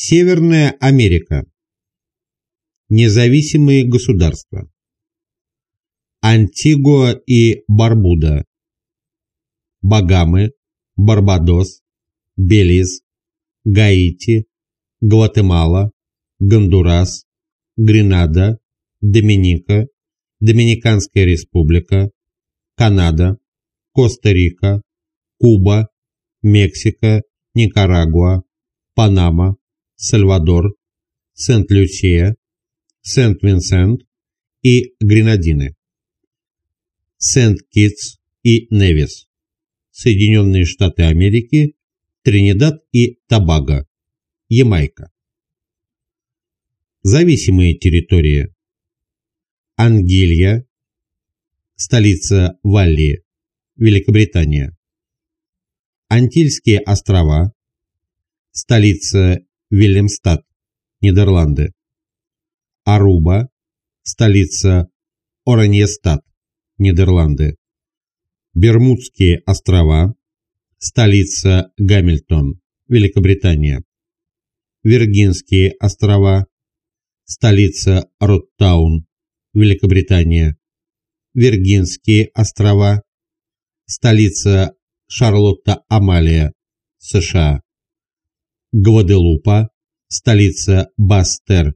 Северная Америка. Независимые государства. Антигуа и Барбуда. Багамы, Барбадос, Белиз, Гаити, Гватемала, Гондурас, Гренада, Доминика, Доминиканская республика, Канада, Коста-Рика, Куба, Мексика, Никарагуа, Панама, Сальвадор, Сент-Люсия, Сент-Винсент и Гренадины, Сент-Китс и Невис, Соединенные Штаты Америки, Тринидад и Тобаго, Ямайка. Зависимые территории. Ангилья, столица Валлии, Великобритания. Антильские острова, столица Вильямстад, Нидерланды. Аруба, столица Ораньестад, Нидерланды. Бермудские острова, столица Гамильтон, Великобритания. Виргинские острова, столица Роттаун, Великобритания. Виргинские острова, столица Шарлотта-Амалия, США. Гваделупа, столица Бастер,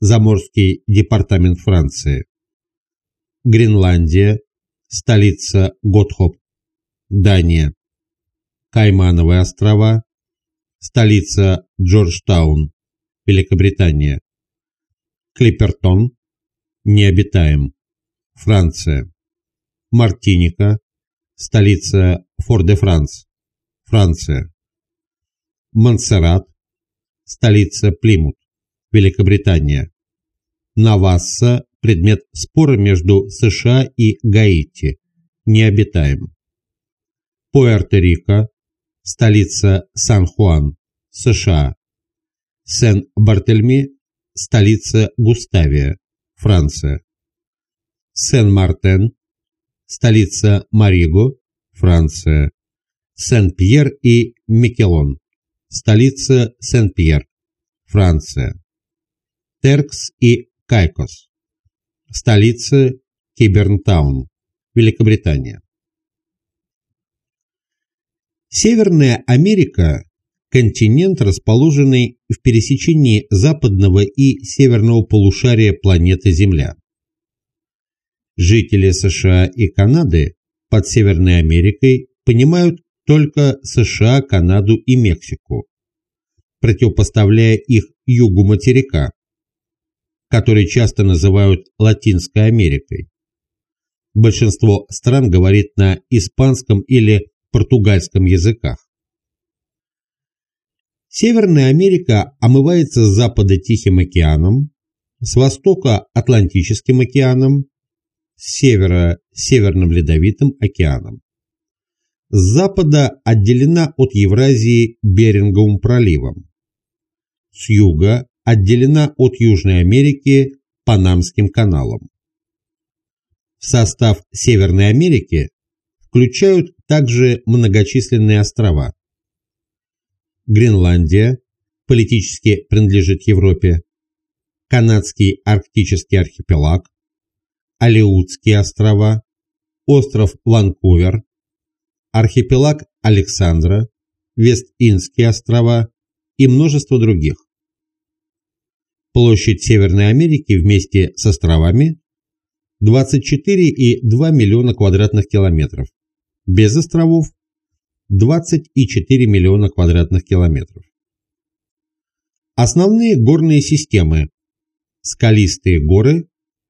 Заморский департамент Франции. Гренландия, столица Готхоп, Дания. Каймановые острова, столица Джорджтаун, Великобритания. Клипертон, необитаем, Франция. Мартиника, столица Фор-де-Франс, Франция. Монсеррат, столица Плимут, Великобритания. Навасса – предмет спора между США и Гаити, необитаем. Пуэрто-Рико, столица Сан-Хуан, США. Сен-Бартельми, столица Густавия, Франция. Сен-Мартен, столица Мариго, Франция. Сен-Пьер и Микелон, столица Сен-Пьер, Франция. Теркс и Кайкос, столица Кибернтаун, Великобритания. Северная Америка – континент, расположенный в пересечении западного и северного полушария планеты Земля. Жители США и Канады под Северной Америкой понимают только США, Канаду и Мексику, противопоставляя их югу материка, который часто называют Латинской Америкой. Большинство стран говорит на испанском или португальском языках. Северная Америка омывается с запада Тихим океаном, с востока Атлантическим океаном, с севера Северным Ледовитым океаном. С запада отделена от Евразии Беринговым проливом. С юга отделена от Южной Америки Панамским каналом. В состав Северной Америки включают также многочисленные острова. Гренландия политически принадлежит Европе, Канадский арктический архипелаг, Алеутские острова, остров Ванкувер, архипелаг Александра, Вест-Индские острова и множество других. Площадь Северной Америки вместе с островами 24,2 миллиона квадратных километров, без островов 24 миллиона квадратных километров. Основные горные системы – скалистые горы,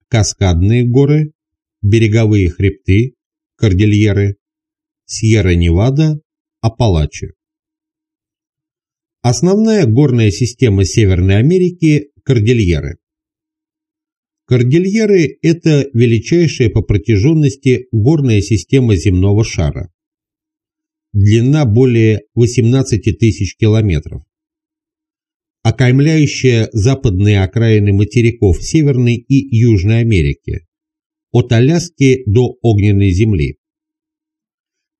каскадные горы, береговые хребты, кордильеры, Сьерра-Невада, Апалачи. Основная горная система Северной Америки – кордильеры. Кордильеры – это величайшая по протяженности горная система земного шара. Длина более 18 тысяч километров. Окаймляющая западные окраины материков Северной и Южной Америки, от Аляски до Огненной Земли.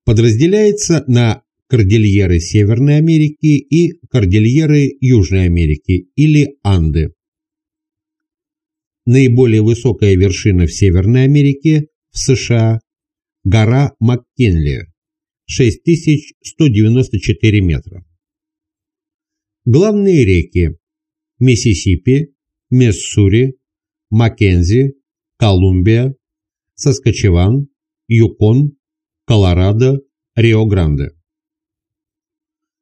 Подразделяется на кордильеры Северной Америки и кордильеры Южной Америки или Анды. Наиболее высокая вершина в Северной Америке, в США, гора МакКинли, 6194 метра. Главные реки – Миссисипи, Миссури, Маккензи, Колумбия, Саскачеван, Юкон, Колорадо, Рио-Гранде.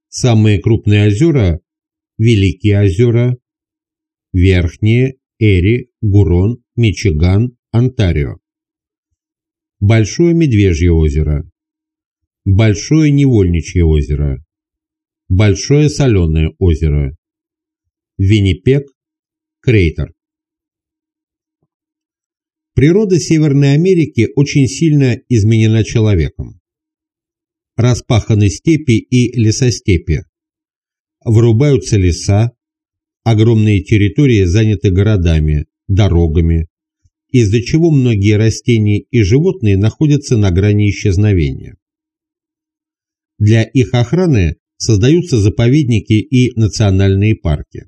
Самые крупные озера – Великие озера, Верхние, Эри, Гурон, Мичиган, Онтарио. Большое Медвежье озеро, Большое Невольничье озеро, Большое Соленое озеро, Виннипек, Крейтер. Природа Северной Америки очень сильно изменена человеком. Распаханы степи и лесостепи. Вырубаются леса, огромные территории заняты городами, дорогами, из-за чего многие растения и животные находятся на грани исчезновения. Для их охраны создаются заповедники и национальные парки.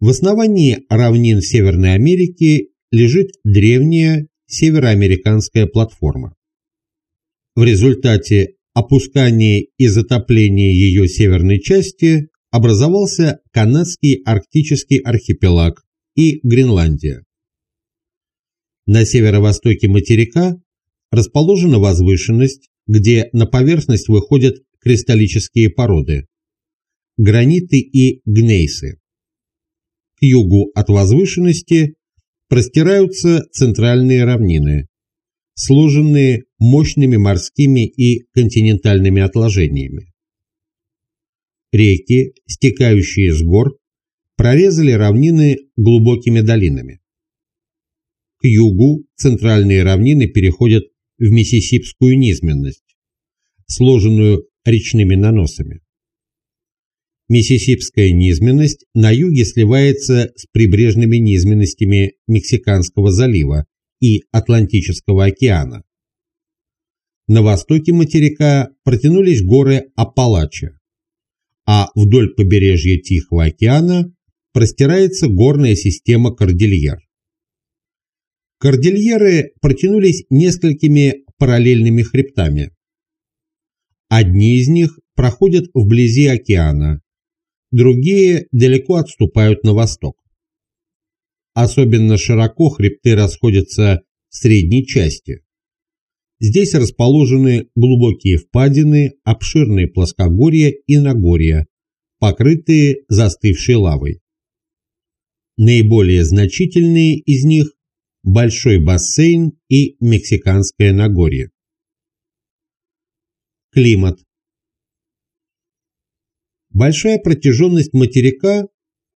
В основании равнин Северной Америки лежит древняя североамериканская платформа. В результате опускания и затопления ее северной части образовался канадский арктический архипелаг и Гренландия. На северо-востоке материка расположена возвышенность, где на поверхность выходят кристаллические породы – граниты и гнейсы. К югу от возвышенности простираются центральные равнины, сложенные мощными морскими и континентальными отложениями. Реки, стекающие с гор, прорезали равнины глубокими долинами. К югу центральные равнины переходят в Миссисипскую низменность, сложенную речными наносами. Миссисипская низменность на юге сливается с прибрежными низменностями Мексиканского залива и Атлантического океана. На востоке материка протянулись горы Апалача, а вдоль побережья Тихого океана простирается горная система Кордильер. Кордильеры протянулись несколькими параллельными хребтами. Одни из них проходят вблизи океана, другие далеко отступают на восток. Особенно широко хребты расходятся в средней части. Здесь расположены глубокие впадины, обширные плоскогорья и нагорья, покрытые застывшей лавой. Наиболее значительные из них – Большой бассейн и Мексиканское Нагорье. Климат Большая протяженность материка,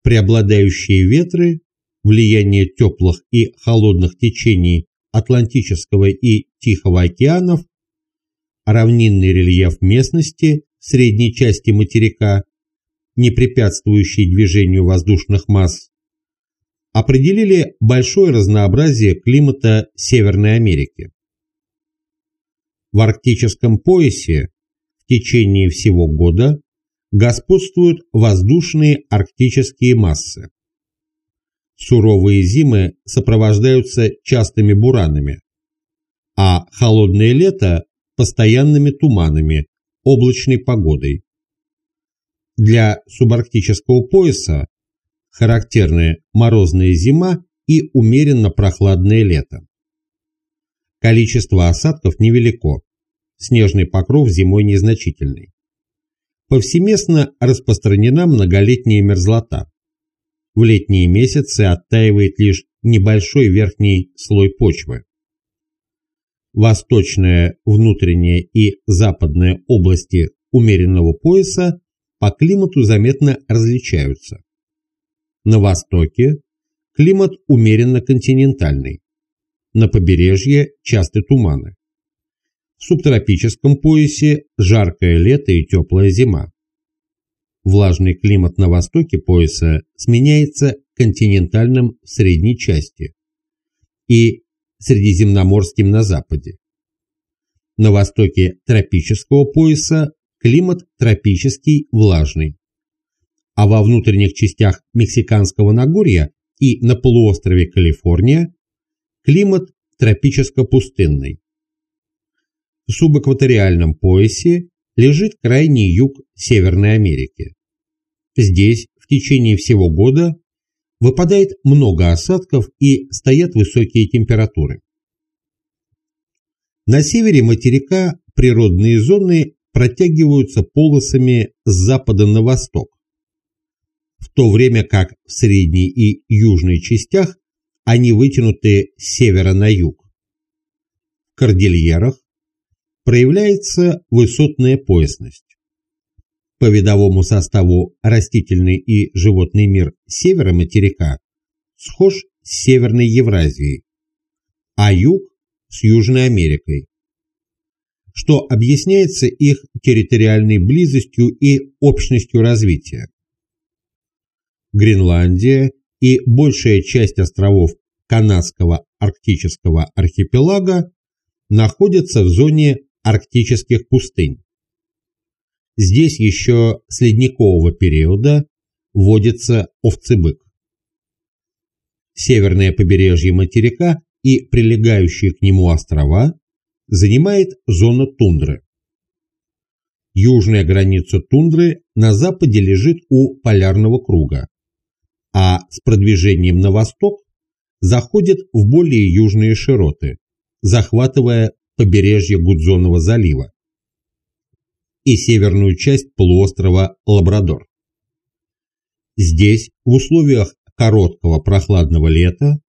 преобладающие ветры, влияние теплых и холодных течений Атлантического и Тихого океанов, равнинный рельеф местности средней части материка, не препятствующий движению воздушных масс, определили большое разнообразие климата Северной Америки. В арктическом поясе в течение всего года господствуют воздушные арктические массы. Суровые зимы сопровождаются частыми буранами, а холодное лето – постоянными туманами, облачной погодой. Для субарктического пояса характерны морозная зима и умеренно прохладное лето. Количество осадков невелико, снежный покров зимой незначительный повсеместно распространена многолетняя мерзлота. В летние месяцы оттаивает лишь небольшой верхний слой почвы. Восточная, внутренняя и западная области умеренного пояса по климату заметно различаются. На востоке климат умеренно континентальный, на побережье часты туманы. В субтропическом поясе жаркое лето и теплая зима. Влажный климат на востоке пояса сменяется континентальным в средней части и средиземноморским на западе. На востоке тропического пояса климат тропический влажный, а во внутренних частях Мексиканского Нагорья и на полуострове Калифорния климат тропическо-пустынный. В субэкваториальном поясе лежит крайний юг Северной Америки. Здесь в течение всего года выпадает много осадков и стоят высокие температуры. На севере материка природные зоны протягиваются полосами с запада на восток, в то время как в средней и южной частях они вытянуты с севера на юг. В кордильерах проявляется высотная поясность. По видовому составу растительный и животный мир севера материка схож с Северной Евразией, а юг – с Южной Америкой, что объясняется их территориальной близостью и общностью развития. Гренландия и большая часть островов Канадского арктического архипелага находятся в зоне арктических пустынь. Здесь еще с ледникового периода водится овцебык. Северное побережье материка и прилегающие к нему острова занимает зона тундры. Южная граница тундры на западе лежит у полярного круга, а с продвижением на восток заходит в более южные широты, захватывая побережье Гудзонова залива и северную часть полуострова Лабрадор. Здесь, в условиях короткого прохладного лета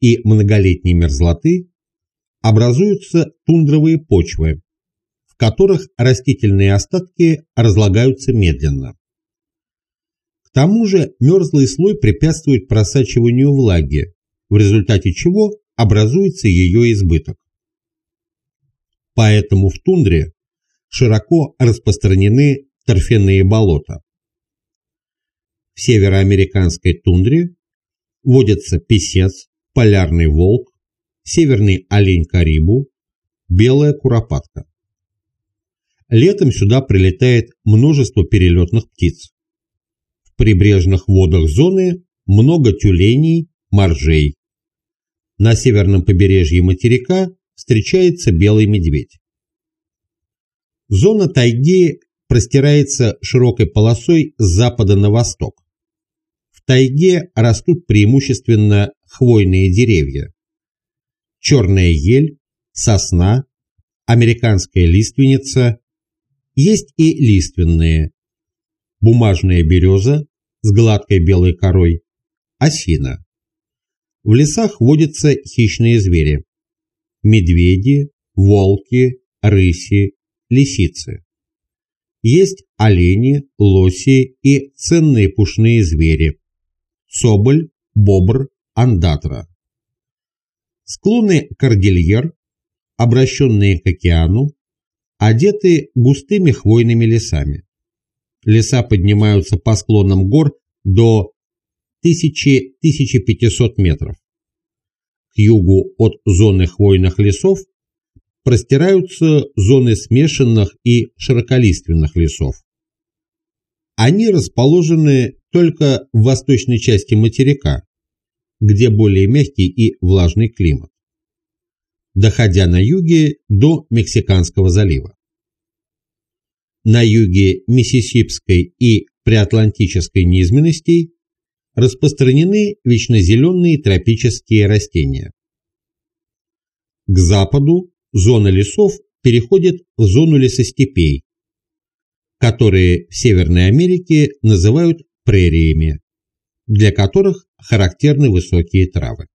и многолетней мерзлоты, образуются тундровые почвы, в которых растительные остатки разлагаются медленно. К тому же мерзлый слой препятствует просачиванию влаги, в результате чего образуется ее избыток. Поэтому в тундре широко распространены торфяные болота. В североамериканской тундре водятся песец, полярный волк, северный олень карибу, белая куропатка. Летом сюда прилетает множество перелетных птиц. В прибрежных водах зоны много тюленей, моржей. На северном побережье материка встречается белый медведь. Зона тайги простирается широкой полосой с запада на восток. В тайге растут преимущественно хвойные деревья. Черная ель, сосна, американская лиственница, есть и лиственные. Бумажная береза с гладкой белой корой, осина. В лесах водятся хищные звери. Медведи, волки, рыси, лисицы. Есть олени, лоси и ценные пушные звери. Соболь, бобр, андатра. Склоны кордильер, обращенные к океану, одеты густыми хвойными лесами. Леса поднимаются по склонам гор до 1000-1500 метров. К югу от зоны хвойных лесов простираются зоны смешанных и широколиственных лесов. Они расположены только в восточной части материка, где более мягкий и влажный климат, доходя на юге до Мексиканского залива. На юге Миссисипской и Приатлантической низменностей распространены вечнозеленые тропические растения. К западу зона лесов переходит в зону лесостепей, которые в Северной Америке называют прериями, для которых характерны высокие травы.